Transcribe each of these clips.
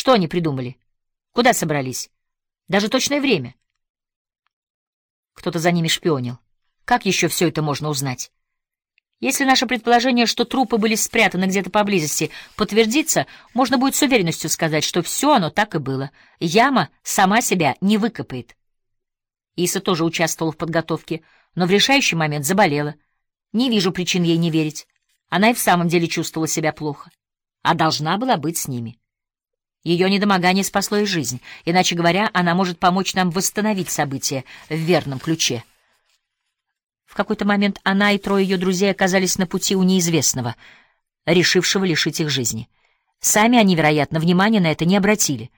Что они придумали? Куда собрались? Даже точное время. Кто-то за ними шпионил. Как еще все это можно узнать? Если наше предположение, что трупы были спрятаны где-то поблизости, подтвердится, можно будет с уверенностью сказать, что все оно так и было. Яма сама себя не выкопает. Иса тоже участвовала в подготовке, но в решающий момент заболела. Не вижу причин ей не верить. Она и в самом деле чувствовала себя плохо, а должна была быть с ними. Ее недомогание спасло ей жизнь, иначе говоря, она может помочь нам восстановить события в верном ключе. В какой-то момент она и трое ее друзей оказались на пути у неизвестного, решившего лишить их жизни. Сами они, вероятно, внимания на это не обратили.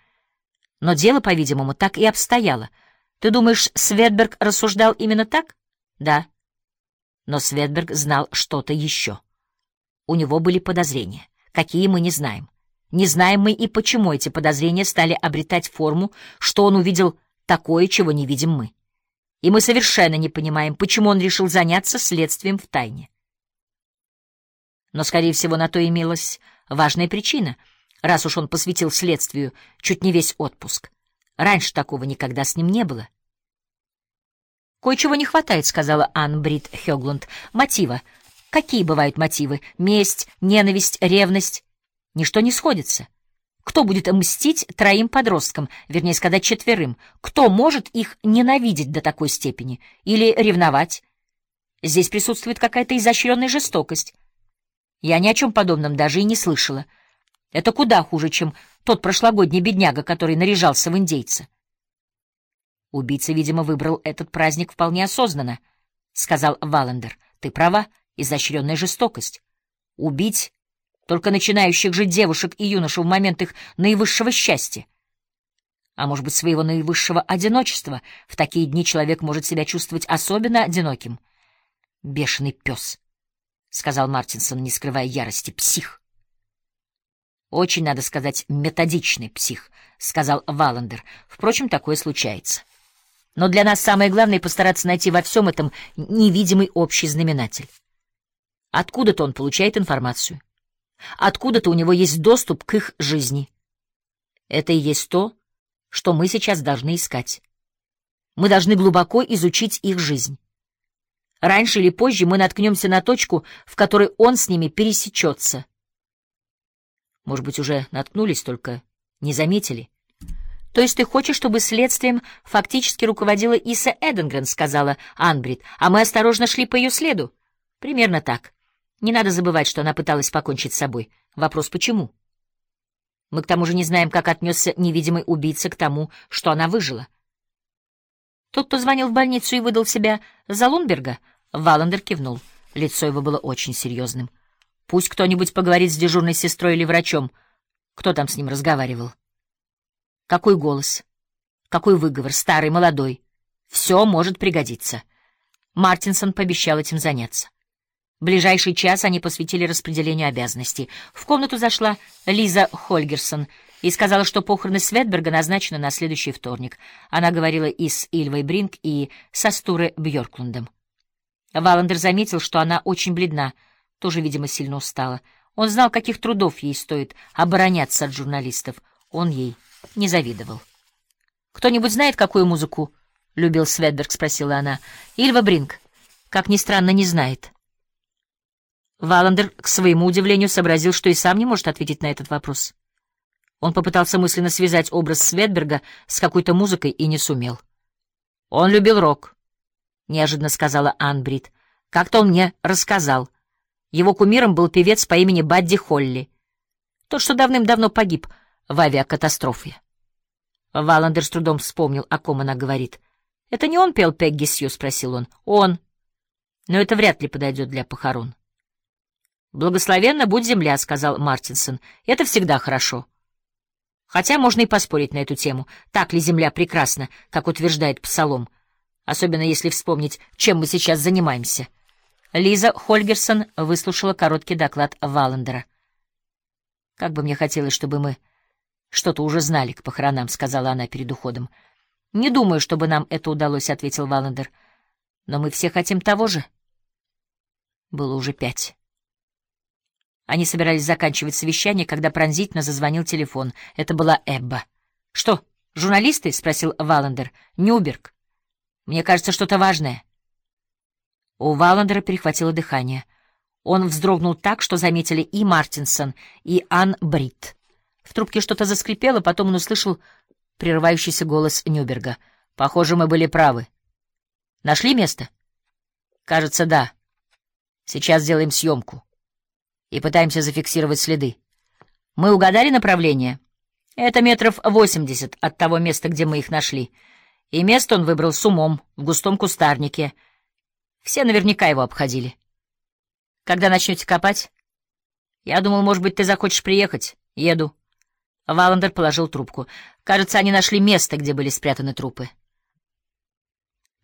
Но дело, по-видимому, так и обстояло. Ты думаешь, Светберг рассуждал именно так? Да. Но Светберг знал что-то еще. У него были подозрения, какие мы не знаем. Не знаем мы и почему эти подозрения стали обретать форму, что он увидел такое, чего не видим мы. И мы совершенно не понимаем, почему он решил заняться следствием в тайне. Но, скорее всего, на то имелась важная причина, раз уж он посвятил следствию чуть не весь отпуск. Раньше такого никогда с ним не было. «Кое-чего не хватает», — сказала Анн Брит Хёглунд. «Мотива. Какие бывают мотивы? Месть, ненависть, ревность?» Ничто не сходится. Кто будет мстить троим подросткам, вернее сказать, четверым? Кто может их ненавидеть до такой степени? Или ревновать? Здесь присутствует какая-то изощренная жестокость. Я ни о чем подобном даже и не слышала. Это куда хуже, чем тот прошлогодний бедняга, который наряжался в индейца. Убийца, видимо, выбрал этот праздник вполне осознанно, — сказал Валандер. Ты права, изощренная жестокость. Убить только начинающих жить девушек и юношей в момент их наивысшего счастья. А может быть, своего наивысшего одиночества. В такие дни человек может себя чувствовать особенно одиноким. «Бешеный пес», — сказал Мартинсон, не скрывая ярости, — «псих». «Очень, надо сказать, методичный псих», — сказал Валандер. «Впрочем, такое случается. Но для нас самое главное — постараться найти во всем этом невидимый общий знаменатель. Откуда-то он получает информацию». Откуда-то у него есть доступ к их жизни. Это и есть то, что мы сейчас должны искать. Мы должны глубоко изучить их жизнь. Раньше или позже мы наткнемся на точку, в которой он с ними пересечется. Может быть, уже наткнулись, только не заметили. То есть ты хочешь, чтобы следствием фактически руководила Иса Эденгрен, сказала Анбрид, а мы осторожно шли по ее следу? Примерно так. Не надо забывать, что она пыталась покончить с собой. Вопрос почему? Мы к тому же не знаем, как отнесся невидимый убийца к тому, что она выжила. Тот, кто звонил в больницу и выдал себя за Лунберга, Валандер кивнул. Лицо его было очень серьезным. Пусть кто-нибудь поговорит с дежурной сестрой или врачом. Кто там с ним разговаривал? Какой голос? Какой выговор? Старый, молодой? Все может пригодиться. Мартинсон пообещал этим заняться. Ближайший час они посвятили распределению обязанностей. В комнату зашла Лиза Хольгерсон и сказала, что похороны Светберга назначены на следующий вторник. Она говорила и с Ильвой Бринг, и со Стуре Бьорклундом. Валандер заметил, что она очень бледна, тоже, видимо, сильно устала. Он знал, каких трудов ей стоит обороняться от журналистов. Он ей не завидовал. «Кто-нибудь знает, какую музыку?» — любил Светберг, — спросила она. «Ильва Бринг, как ни странно, не знает». Валандер, к своему удивлению, сообразил, что и сам не может ответить на этот вопрос. Он попытался мысленно связать образ Светберга с какой-то музыкой и не сумел. «Он любил рок», — неожиданно сказала Анбрид. «Как-то он мне рассказал. Его кумиром был певец по имени Бадди Холли. Тот, что давным-давно погиб в авиакатастрофе». Валандер с трудом вспомнил, о ком она говорит. «Это не он пел Пегги Сью?» — спросил он. «Он. Но это вряд ли подойдет для похорон». «Благословенна будь земля», — сказал Мартинсон. «Это всегда хорошо». Хотя можно и поспорить на эту тему. Так ли земля прекрасна, как утверждает Псалом? Особенно если вспомнить, чем мы сейчас занимаемся. Лиза Хольгерсон выслушала короткий доклад Валандера. «Как бы мне хотелось, чтобы мы что-то уже знали к похоронам», — сказала она перед уходом. «Не думаю, чтобы нам это удалось», — ответил Валандер. «Но мы все хотим того же». Было уже пять. Они собирались заканчивать совещание, когда пронзительно зазвонил телефон. Это была Эбба. «Что, журналисты?» — спросил Валандер. «Нюберг. Мне кажется, что-то важное». У Валандера перехватило дыхание. Он вздрогнул так, что заметили и Мартинсон, и Ан Брит. В трубке что-то заскрипело, потом он услышал прерывающийся голос Нюберга. «Похоже, мы были правы. Нашли место?» «Кажется, да. Сейчас сделаем съемку и пытаемся зафиксировать следы. Мы угадали направление? Это метров восемьдесят от того места, где мы их нашли. И место он выбрал с умом, в густом кустарнике. Все наверняка его обходили. Когда начнете копать? Я думал, может быть, ты захочешь приехать. Еду. Валандер положил трубку. Кажется, они нашли место, где были спрятаны трупы.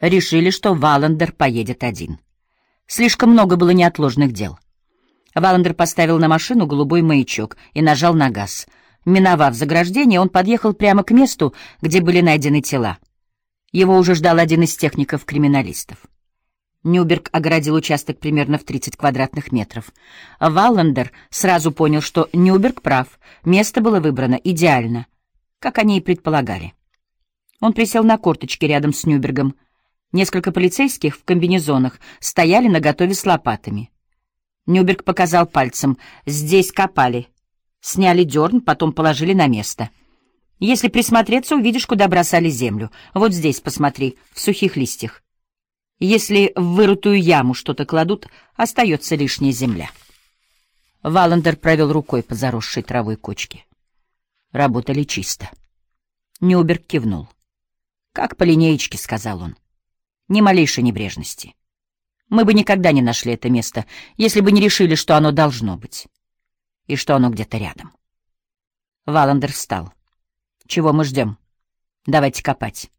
Решили, что Валандер поедет один. Слишком много было неотложных дел. Валандер поставил на машину голубой маячок и нажал на газ. Миновав заграждение, он подъехал прямо к месту, где были найдены тела. Его уже ждал один из техников-криминалистов. Нюберг огородил участок примерно в 30 квадратных метров. Валлендер сразу понял, что Нюберг прав, место было выбрано идеально, как они и предполагали. Он присел на корточки рядом с Нюбергом. Несколько полицейских в комбинезонах стояли наготове с лопатами. Нюберг показал пальцем. «Здесь копали. Сняли дерн, потом положили на место. Если присмотреться, увидишь, куда бросали землю. Вот здесь, посмотри, в сухих листьях. Если в вырытую яму что-то кладут, остается лишняя земля». Валандер провел рукой по заросшей травой кочке. Работали чисто. Нюберг кивнул. «Как по линеечке», — сказал он. «Ни малейшей небрежности. Мы бы никогда не нашли это место, если бы не решили, что оно должно быть. И что оно где-то рядом. Валандер встал. Чего мы ждем? Давайте копать.